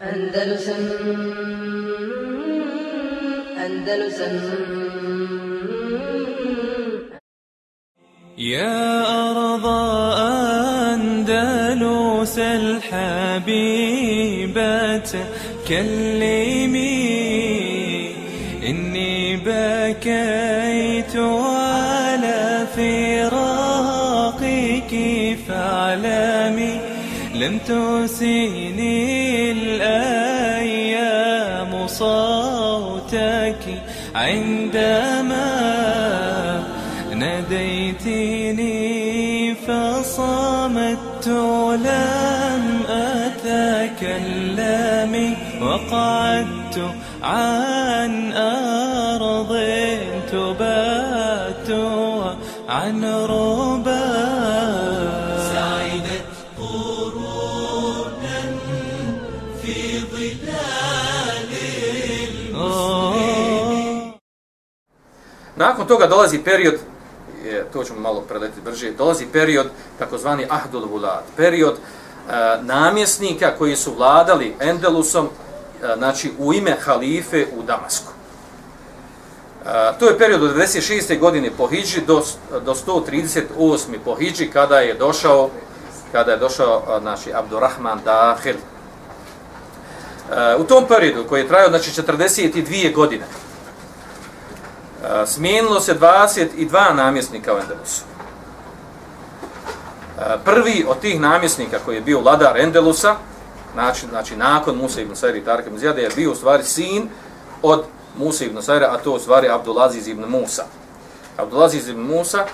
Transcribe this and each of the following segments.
Andalusam Andalusam يا أرض أندلس الحبيبة كلمي إني بكيت على فراقك فاعلمي لم تسيني الأيام صوتك عندما ناديتني فصمت لم أتكلم وقعدت عن أرض تبات عن ربا Nakon toga dolazi period, je, to ćemo malo preletiti brže, dolazi period takozvani Ahdul Vulad, period e, namjesnika koji su vladali Endelusom, e, znači u ime halife u Damasku. E, to je period od 96. godine po Hidži do, do 138. po Hidži kada je došao kada je došao naši znači Abdurrahman Dahil. E, u tom periodu koji je trajao znači 42 godine, smijenilo se 22 namjesnika u Endelusu. Prvi od tih namjesnika koji je bio vladar Endelusa, znači, znači nakon Musa ibn Sajra i Tarka ibn je bio u stvari sin od Musa ibn Sajra, a to u stvari Abdulaziz ibn Musa. Abdulaziz ibn Musa,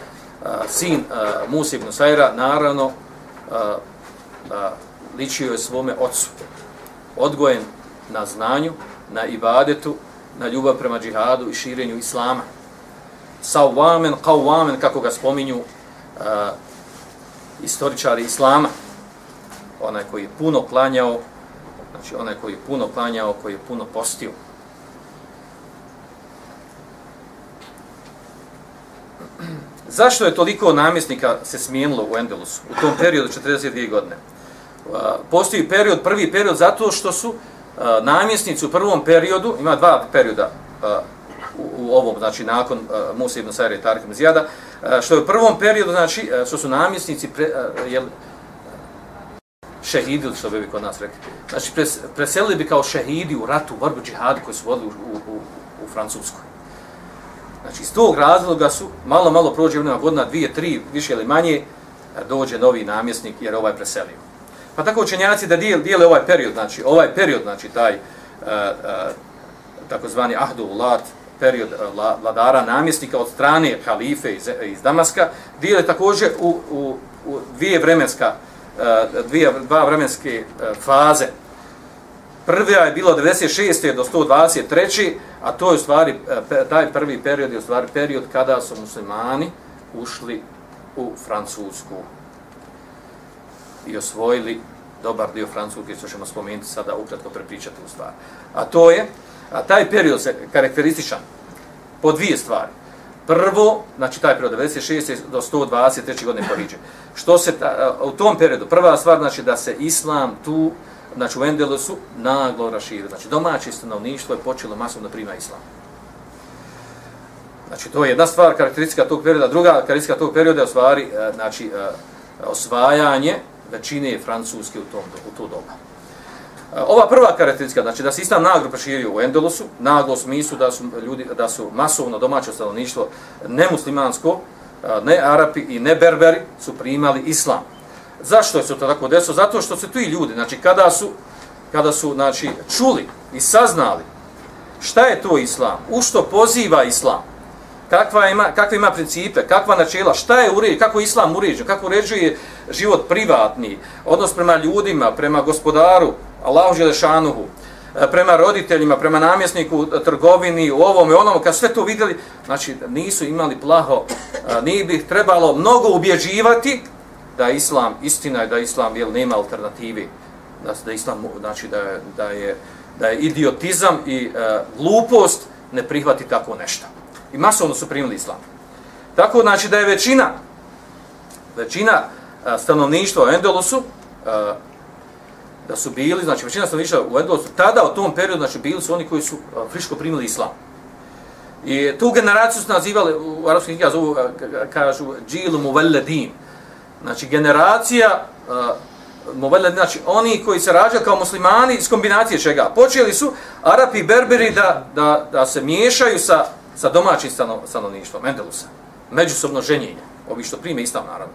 sin Musa ibn Sajra, naravno, ličio je svome ocu. Odgojen na znanju, na ibadetu, na ljubav prema džihadu i širenju islama. Sawamen, qawamen, kako ga spominju uh, istoričari islama. Onaj koji je puno klanjao, znači onaj koji je puno klanjao, koji je puno postio. Zašto je toliko namjesnika se smijenilo u Endelusu u tom periodu 42 godine? Eh, postoji period, prvi period zato što su uh, Eh, namjesnici u prvom periodu, ima dva perioda uh, u, u ovom, znači nakon uh, Musa ibn Sajra i Tarka Mzijada, uh, što je u prvom periodu, znači, uh, što su namjesnici pre, uh, jel, šehidi, što bi kod nas rekli. Znači, pres, preselili bi kao šehidi u ratu, u borbu džihadu koji su vodili u, u, u, u Francuskoj. Znači, iz tog razloga su, malo, malo prođe vremena godina, dvije, tri, više ili manje, dođe novi namjesnik jer ovaj preselio. Pa tako učenjaci da dijel, dijele ovaj period, znači ovaj period, znači taj uh, uh, takozvani ahdu lat, period uh, vladara namjesnika od strane halife iz, iz Damaska, dijele također u, u, u dvije vremenska, uh, dvije, dva vremenske uh, faze. Prva je bilo 96. do 123. a to je u stvari, uh, taj prvi period je u stvari period kada su muslimani ušli u Francusku i osvojili dobar dio Francuske, što ćemo spomenuti sada ukratko prepričati u stvari. A to je, a taj period se karakterističan po dvije stvari. Prvo, znači taj period 96. do 123. godine Pariđe. Što se ta, u tom periodu, prva stvar, znači da se islam tu, znači u Endelosu, naglo raširio. Znači domaće stanovništvo je počelo masovno prima islam. Znači to je jedna stvar, karakteristika tog perioda. Druga karakteristika tog perioda je u stvari, znači, osvajanje većine francuske u, tom, u to doba. E, ova prva karakteristika, znači da se islam naglo proširio u Endelosu, naglo u smislu da su, ljudi, da su masovno domaće stanovništvo nemuslimansko, e, ne Arapi i ne Berberi su primali islam. Zašto je se to tako desilo? Zato što se tu i ljudi, znači kada su, kada su znači, čuli i saznali šta je to islam, u što poziva islam, kakva ima, kakve ima principe, kakva načela, šta je uređen, kako islam uređen, kako uređuje život privatni, odnos prema ljudima, prema gospodaru, Allahu Želešanuhu, prema roditeljima, prema namjesniku, trgovini, u ovom i onom, kad sve to vidjeli, znači nisu imali plaho, nije bih trebalo mnogo ubjeđivati da je islam istina je da islam jel, nema alternativi, da, da islam, znači da je, da je, da je idiotizam i uh, glupost ne prihvati tako nešto. I masovno su primili islam. Tako znači da je većina većina e, stanovništva u Endelusu e, da su bili, znači većina stanovništva u Endelusu, tada u tom periodu, znači bili su oni koji su e, friško primili islam. I tu generaciju su nazivali, u arapskim knjigama zovu, kažu, džilu muvelledin. Znači generacija, a, muvelledin, znači oni koji se rađaju kao muslimani iz kombinacije čega. Počeli su Arapi i Berberi da, da, da se miješaju sa, sa domaćim stano, stanovništvom, Endelusa. Međusobno ženjenje. Ovi što prime islam, naravno.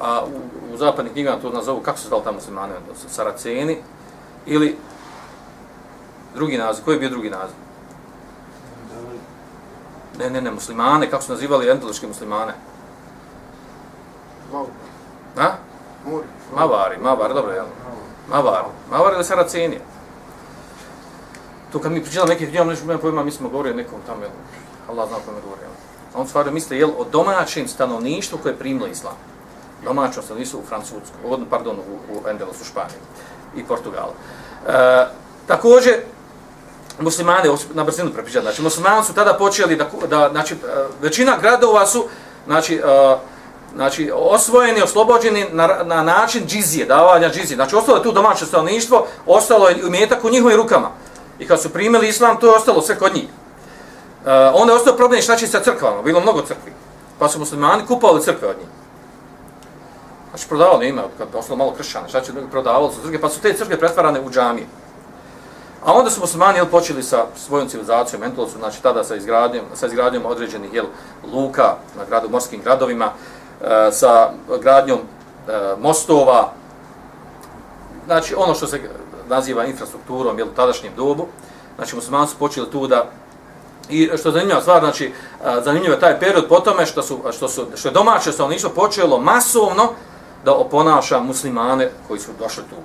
A u, u zapadnim knjigama to nazovu, kako se zvali tamo muslimani, Saraceni, ili drugi naziv, koji je bio drugi naziv? Ne, ne, ne, muslimane, kako su nazivali endeluške muslimane? Muri. Mavari, Mavari, dobro, jel? Mavari, Mavari ili Saraceni? To kad mi pričali neke knjigama, nešto nema pojma, mi smo govorili o nekom tamo, jel? Allah zna o kome govori, jel? A on stvarno misle, jel, o domaćem stanovništvu koje je primilo islam. Domaćom stanovništvu u Francusku, od, pardon, u, u Endelosu, Španiji i Portugalu. E, također, muslimane, na brzinu prepričati, znači muslimani su tada počeli da, da znači, e, većina gradova su, znači, e, znači osvojeni, oslobođeni na, na način džizije, davanja džizije. Znači, ostalo je tu domaće stanovništvo, ostalo je umetak u njihovim rukama. I kad su primili islam, to je ostalo sve kod njih. E, onda je ostao problem šta će sa crkvama, bilo mnogo crkvi. Pa su muslimani kupovali crkve od njih. Znači, prodavali ima, kad ostalo malo kršćana, šta će drugi, prodavali su crkve, pa su te crkve pretvarane u džamije. A onda su muslimani jel, počeli sa svojom civilizacijom, Entelosu, znači tada sa izgradnjom, sa izgradnjom određenih jel, luka na gradu, morskim gradovima, e, sa gradnjom e, mostova, znači ono što se naziva infrastrukturom jel, u tadašnjem dobu, znači muslimani su počeli tu da I što je zanimljiva stvar, znači, a, zanimljiv je taj period po tome što, su, što, su, što je domaće stanovništvo počelo masovno da oponaša muslimane koji su došli tu.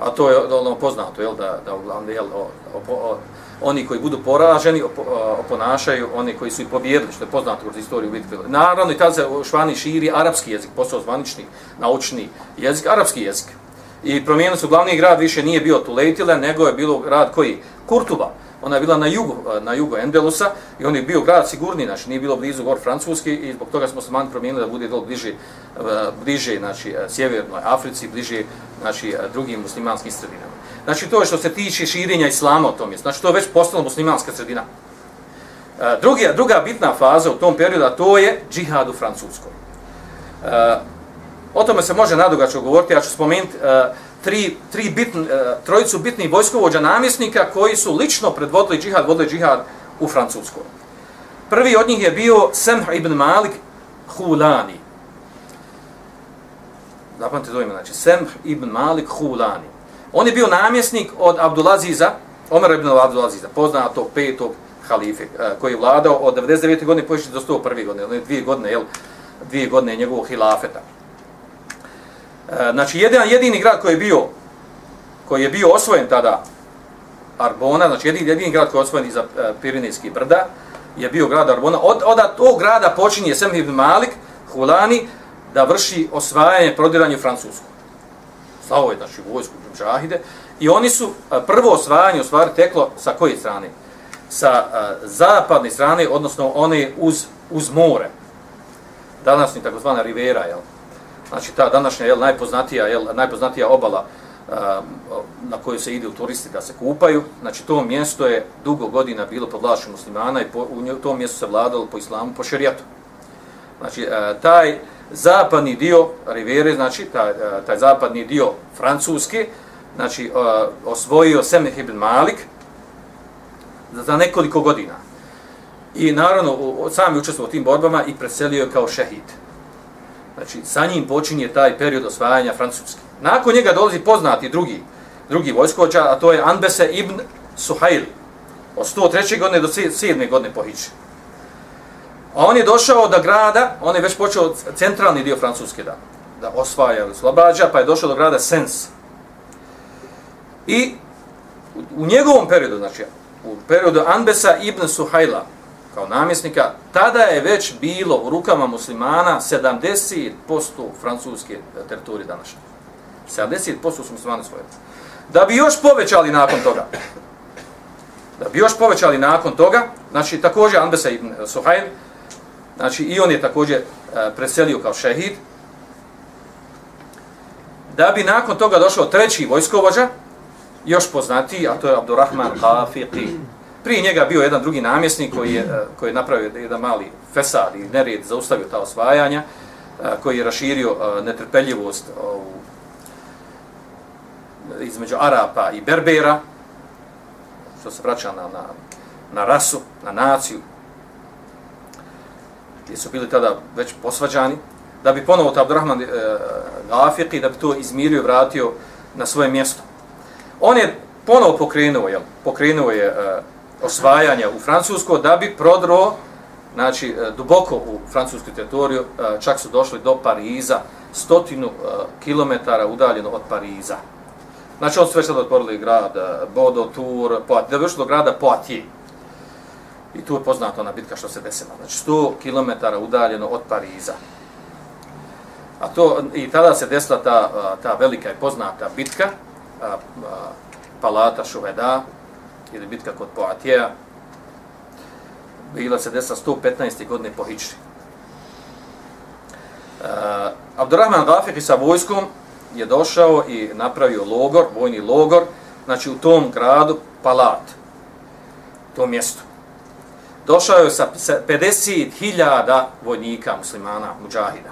A to je ono poznato, jel, da, da uglavnom, jel, o, o, o, oni koji budu poraženi op, oponašaju oni koji su i pobjedili, što je poznato kroz istoriju bitke. Naravno, i tada se u širi arapski jezik, postao zvanični, naučni jezik, arapski jezik. I promijenili su glavni grad, više nije bio Tulejtile, nego je bilo grad koji? Kurtuba. Ona je bila na jugu, eh, na jugu Endelusa i on je bio grad sigurni, znači nije bilo blizu gor Francuski i zbog toga smo se man promijenili da bude dol bliže, eh, bliže znači, eh, sjevernoj Africi, bliže znači, drugim muslimanskim sredinama. Znači to je što se tiče širenja islama u tom mjestu, znači to je već postalo muslimanska sredina. Drugi, druga bitna faza u tom periodu, a to je džihad u Francuskoj. O tome se može nadugačko govoriti, ja ću spomenuti e, tri, tri bitn, e, trojicu bitnih vojskovođa namjesnika koji su lično predvodili džihad, vodili džihad u Francuskoj. Prvi od njih je bio Semh ibn Malik Hulani. Zapamte to ime, znači Semh ibn Malik Hulani. On je bio namjesnik od Abdulaziza, Omer ibn Abdulaziza, poznatog petog halife, e, koji je vladao od 99. godine pošli do 101. godine, one dvije godine, jel, dvije godine njegovog hilafeta. E, znači, jedan jedini grad koji je bio koji je bio osvojen tada Arbona, znači jedini, jedini grad koji je osvojen iza e, Pirinejskih brda, je bio grad Arbona. Od, od tog grada počinje Sem ibn Malik, Hulani, da vrši osvajanje, prodiranje Francusku. Slavo je, znači, vojsku džahide. I oni su, e, prvo osvajanje, u stvari, teklo sa koje strane? Sa a, zapadne strane, odnosno one uz, uz more. Danasni, takozvana Rivera, jel? Znači, ta današnja, jel, najpoznatija, jel, najpoznatija obala a, na koju se ide u turisti da se kupaju. Znači, to mjesto je dugo godina bilo pod vlašću muslimana i po, u tom mjestu se vladalo po islamu, po šerijatu. Znači, a, taj zapadni dio Rivere, znači, taj, a, taj zapadni dio Francuske, znači, a, osvojio Semih ibn Malik za, za nekoliko godina. I naravno, sam je učestvovao u tim borbama i preselio je kao šehid. Znači, sa njim počinje taj period osvajanja Francuske. Nakon njega dolazi poznati drugi, drugi vojskovođa, a to je Anbese ibn Suhail. Od 103. godine do 7. godine po Hići. A on je došao do grada, on je već počeo centralni dio Francuske da, da osvaja ili slobađa, pa je došao do grada Sens. I u, u njegovom periodu, znači u periodu Anbesa ibn Suhaila, kao namjesnika, tada je već bilo u rukama muslimana 70% francuske e, teritorije današnje. 70% su muslimani svoje. Da bi još povećali nakon toga, da bi još povećali nakon toga, znači također Anbesa ibn Suhail, znači i on je također e, preselio kao šehid, da bi nakon toga došao treći vojskovođa, još poznatiji, a to je Abdurrahman Hafiqi. Prije njega bio jedan drugi namjesnik koji je, eh, koji je napravio jedan mali fesad i nered, zaustavio ta osvajanja, eh, koji je raširio eh, netrpeljivost između Arapa i Berbera, što se vraća na, na, na rasu, na naciju, gdje su bili tada već posvađani, da bi ponovo Abdurrahman e, Gafiqi, da bi to izmirio i vratio na svoje mjesto. On je ponovo pokrenuo, jel, pokrenuo je e, osvajanja u Francusko da bi prodro znači, e, duboko u francusku teritoriju, e, čak su došli do Pariza, stotinu e, kilometara udaljeno od Pariza. Znači, on su već sada otvorili grad Bodo, Tour, Poitiers, da bi do grada Poitiers. I tu je poznata ona bitka što se desila. Znači, 100 km udaljeno od Pariza. A to, i tada se desila ta, ta velika i poznata bitka, Palata Šuveda, ili bitka kod Poatija, bila se desila 115. godine po Hičri. Uh, eh, Abdurrahman Gafir sa vojskom je došao i napravio logor, vojni logor, znači u tom gradu Palat, to mjesto. Došao je sa 50.000 vojnika muslimana, muđahida.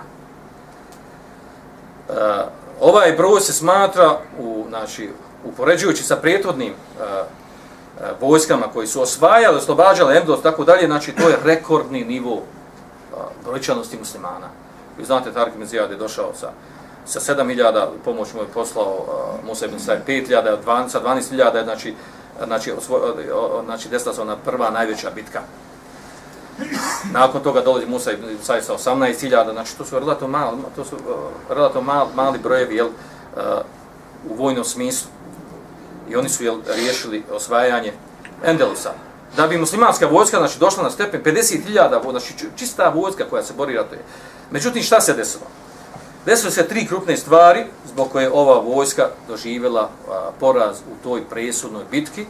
Uh, eh, ovaj broj se smatra u znači upoređujući sa prethodnim uh, Eh, vojskama koji su osvajali, oslobađali Endos tako dalje, znači to je rekordni nivo eh, brojčanosti muslimana. Vi znate Tarik Mizijad je došao sa sa 7000 pomoć mu je poslao uh, Musa ibn Sa'id 5000 12 sa 12000 znači znači osvo, znači desila se ona prva najveća bitka Nakon toga dolazi Musa ibn Sa'id sa 18.000, znači to su relativno mali, to su uh, relativno mali, mali brojevi jel, uh, u vojnom smislu. I oni su jel, riješili osvajanje Endelusa. Da bi muslimanska vojska znači, došla na stepen 50.000, znači čista vojska koja se bori ratuje. Međutim, šta se desilo? Desilo se tri krupne stvari zbog koje ova vojska doživjela a, poraz u toj presudnoj bitki.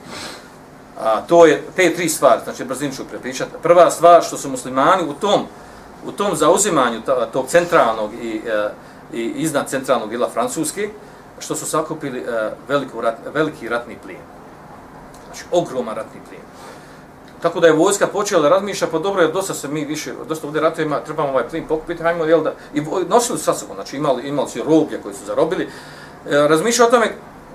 A to je te tri stvari, znači brzim ću prepričati. Prva stvar što su muslimani u tom u tom zauzimanju tog centralnog i, e, i iznad centralnog dela Francuske, što su sakupili e, veliku rat, veliki ratni plijen. Znači, ogroman ratni plijen. Tako da je vojska počela razmišlja, pa dobro jer dosta se mi više, dosta ovdje ratovima, trebamo ovaj plin pokupiti, hajmo, jel da, i nosili sa sobom, znači imali, imali su roblje koji su zarobili, e, razmišljao o tome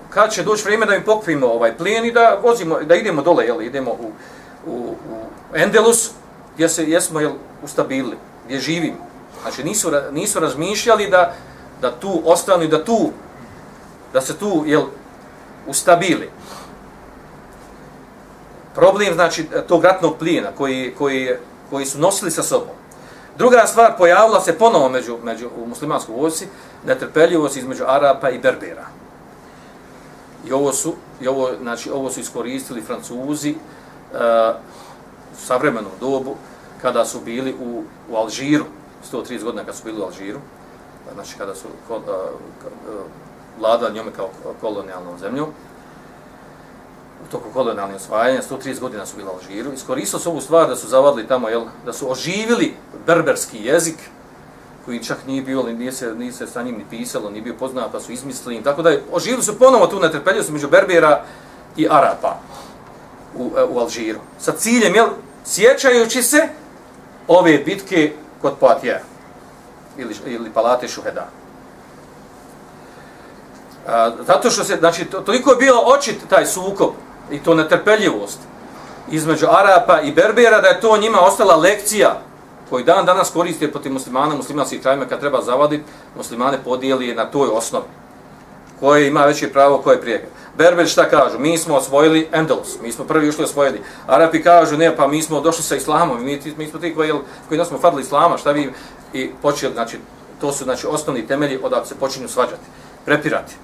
kad će doći vrijeme da im pokupimo ovaj plijen i da vozimo, da idemo dole, jel, idemo u, u, u Endelus, gdje se jesmo jel, ustabili, gdje živimo. Znači nisu, nisu razmišljali da, da tu ostanu i da tu, da se tu jel, ustabili. Problem znači tog ratnog plijena koji, koji, koji su nosili sa sobom. Druga stvar, pojavila se ponovo među, među u muslimanskoj vojsci netrpeljivost između Arapa i Berbera. I ovo su, i ovo, znači, ovo su iskoristili Francuzi uh, u savremenom dobu kada su bili u, u Alžiru, 130 godina kad su bili u Alžiru, znači kada su uh, vlada njome kao kolonijalnom zemljom, u toku kolonijalnih osvajanja, 130 godina su bila u Alžiru, iskoristili su ovu stvar da su zavadili tamo, jel, da su oživili berberski jezik, koji čak nije bio, nije se, nije se sa njim ni pisalo, nije bio poznat, pa su izmislili. Tako da je, oživili su ponovo tu netrpeljivost među Berbera i Arapa u, e, u Alžiru. Sa ciljem, jel, sjećajući se ove bitke kod Poatija ili, ili Palate Šuhedana. A, zato što se, znači, to, toliko je bilo očit taj sukob i to netrpeljivost između Arapa i Berbera da je to njima ostala lekcija koji dan danas koriste protiv muslimana, muslimanskih krajima kad treba zavaditi, muslimane podijeli na toj osnovi. Koje ima veće pravo, koje prije. Berber šta kažu? Mi smo osvojili Endelus, mi smo prvi ušli osvojili. Arapi kažu, ne, pa mi smo došli sa islamom, mi, mi smo ti koji, koji nas smo fadili islama, šta vi i počeli, znači, to su znači, osnovni temelji odakle se počinju svađati, prepirati.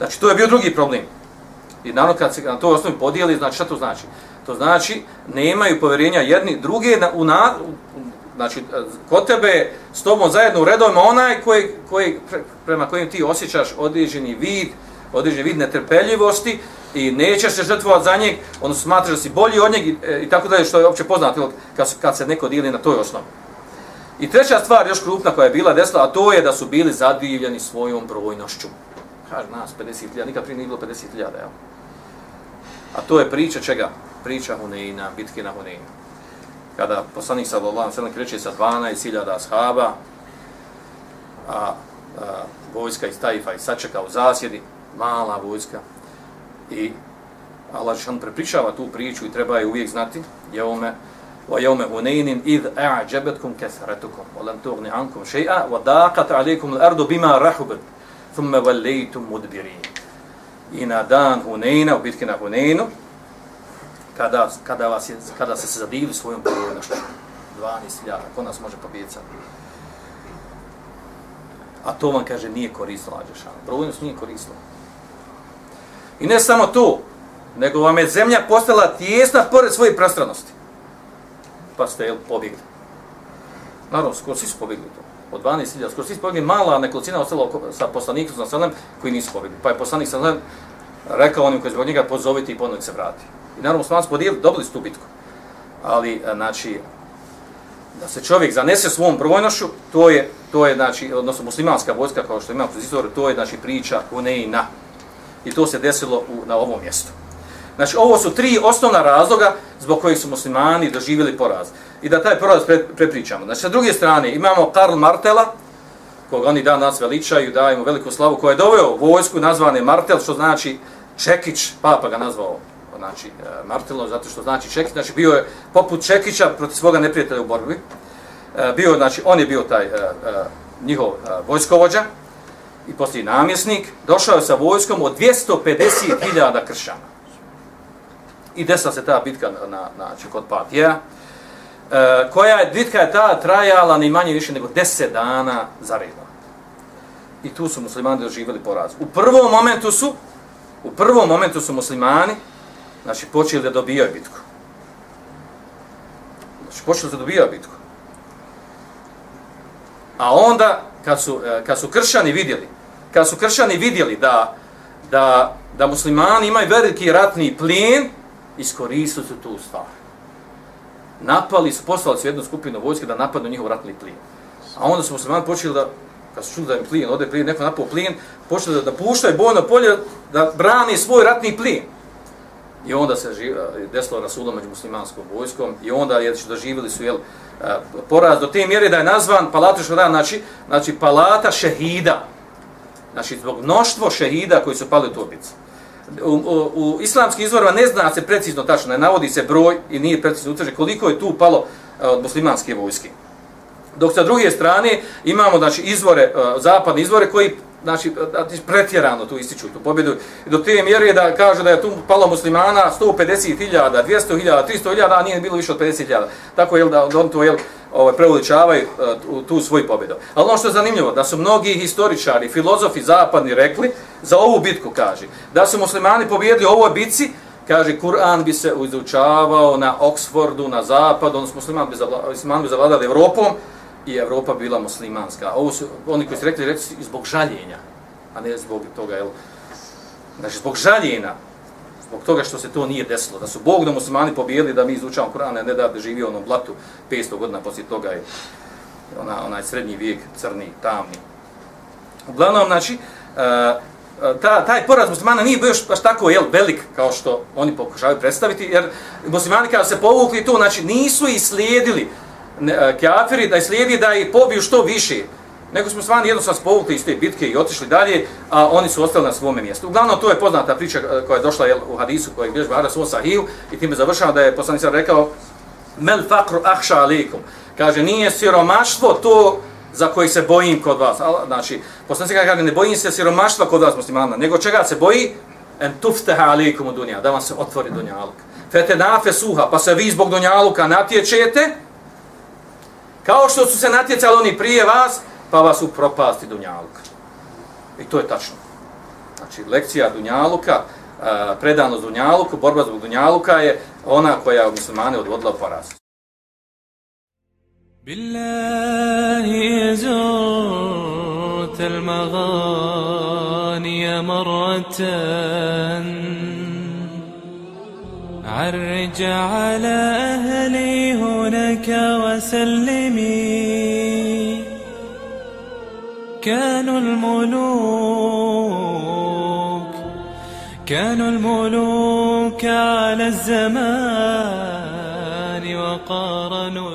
Znači, to je bio drugi problem. I naravno, kad se na to osnovi podijeli, znači, šta to znači? To znači, nemaju povjerenja jedni druge na, u, na, u, znači, kod tebe s tobom zajedno u redovima onaj koji, koji, pre, prema kojim ti osjećaš određeni vid, određeni vid netrpeljivosti i nećeš se žrtvovati za njeg, on smatra da si bolji od njeg i, e, i tako dalje, što je opće poznato kad, kad se neko dijeli na toj osnovi. I treća stvar, još krupna koja je bila desila, a to je da su bili zadivljeni svojom brojnošću. Kaže nas, 50.000, nikad prije nije bilo 50.000, jel? A to je priča čega? Priča Huneina, bitke na Huneinu. Kada poslanik sallallahu alejhi ve sellem kreće sa 12.000 ashaba, a, a vojska iz Tajfa i sačeka u zasjedi, mala vojska, i Allah što prepričava tu priču i treba je uvijek znati, je ome, wa yawma hunainin id a'jabatkum kasratukum wa lam tughni ankum shay'a wa daqat alaykum al-ardu bima rahabat thumma wallaytum mudbirin i na dan Huneina, u bitki na Huneinu, kada, kada, vas je, kada se zadivi svojom pobjednošću, 12.000, ko nas može pobijediti sad? A to vam kaže nije koristilo Ađešan. Brojnost nije koristilo. I ne samo to, nego vam je zemlja postala tijesna pored svoje prostranosti. Pa ste jel, pobjegli. Naravno, skoro svi su pobjegli to. Od 12.000, skoro svi su pobjegli, mala nekolicina ostala sa poslanikom sa Selem koji nisu pobjegli. Pa je poslanik sa Selem rekao onim koji zbog njega pozovite i ponovno se vrati. I naravno, smo podijeli, dobili su tu bitku. Ali, e, znači, da se čovjek zanese svom brojnošću, to je, to je znači, odnosno muslimanska vojska, kao što ima kroz istoriju, to je znači, priča Huneina. I to se desilo u, na ovom mjestu. Znači, ovo su tri osnovna razloga zbog kojih su muslimani doživjeli poraz. I da taj poraz pre, prepričamo. Znači, sa druge strane, imamo Karl Martela, koga oni dan nas veličaju, daje mu veliku slavu, koja je doveo vojsku nazvane Martel, što znači Čekić, papa ga nazvao znači e, Martelom, zato što znači Čekić, znači bio je poput Čekića protiv svoga neprijatelja u borbi. E, bio, znači, on je bio taj e, njihov vojskovođa i poslije namjesnik, došao je sa vojskom od 250.000 kršćana. I desila se ta bitka na, na, znači, kod Patija, e, koja je, bitka je ta trajala ni manje više nego 10 dana za redom. I tu su muslimani doživjeli poraz. U prvom momentu su, u prvom momentu su muslimani, znači počeli da dobijaju bitku. Znači počeli da dobijaju bitku. A onda, kad su, e, kad su kršćani vidjeli, kad su kršćani vidjeli da, da, da muslimani imaju veliki ratni plin, iskoristili su tu stvar. Napali su, poslali su jednu skupinu vojske da napadnu njihov ratni plijen. A onda su muslimani počeli da, kad su čuli da im plijen, ode plijen, neko napao plijen, počeli da, da puštaju bojno polje, da brani svoj ratni plijen. I onda se e, desilo rasulo među muslimanskom vojskom i onda je znači, doživjeli su jel, e, poraz do te mjere da je nazvan palata šehida, znači, znači palata šehida. Znači zbog mnoštvo šehida koji su pali u tobici. U, u, u islamskim izvorima ne zna se precizno tačno, ne navodi se broj i nije precizno utvrđeno koliko je tu palo e, od muslimanske vojske. Dok sa druge strane imamo znači izvore e, zapadne izvore koji znači, e, znači pretjerano tu ističu tu pobjedu. Do te mjere da kaže da je tu palo muslimana 150.000, 200.000, 300.000, a nije bilo više od 50.000. Tako je da on to je ovaj, preuličavaju uh, tu svoju pobjedu. Ali ono što je zanimljivo, da su mnogi historičari, filozofi zapadni rekli, za ovu bitku kaže, da su muslimani pobjedili u ovoj bitci, kaže, Kur'an bi se izučavao na Oxfordu, na zapadu, odnosno muslimani bi, zavla, bi zavladali Evropom, i Evropa bila muslimanska. Ovo su oni koji su rekli, rekli su zbog žaljenja, a ne zbog toga, jel? Znači, zbog žaljenja, zbog toga što se to nije desilo, da su Bog da muslimani pobijeli da mi izučavamo Kur'an, a ne da živio onom blatu 500 godina poslije toga je ona, onaj srednji vijek, crni, tamni. Uglavnom, znači, uh, ta, taj poraz muslimana nije bio još baš tako jel, velik kao što oni pokušavaju predstaviti, jer muslimani kada se povukli to, znači nisu i slijedili ne, e, kafiri da slijedi da ih pobiju što više. Nego smo stvarno jednostavno spovukli iz te bitke i otišli dalje, a oni su ostali na svome mjestu. Uglavnom, to je poznata priča e, koja je došla jel, u hadisu koji je bilježba Aras svoj sahiju i time završava da je poslanik rekao Mel fakru ahša alikum. Kaže, nije siromaštvo to za koji se bojim kod vas. Znači, poslanik kaže, ne bojim se siromaštva kod vas muslimana, nego čega se boji? En tufteha alikum u dunja, da vam se otvori dunjaluk. Fete nafe suha, pa se vi zbog dunjaluka natječete, Kao što su se natjecali oni prije vas, pa vas upropasti Dunjaluka. I to je tačno. Znači, lekcija Dunjaluka, predanost Dunjaluku, borba zbog Dunjaluka je ona koja je muslimane odvodila u poraz. Billahi zut al-maghanija maratan عرج على أهلي هناك وسلمي كانوا الملوك كانوا الملوك على الزمان وقارنوا